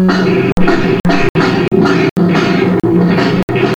Um,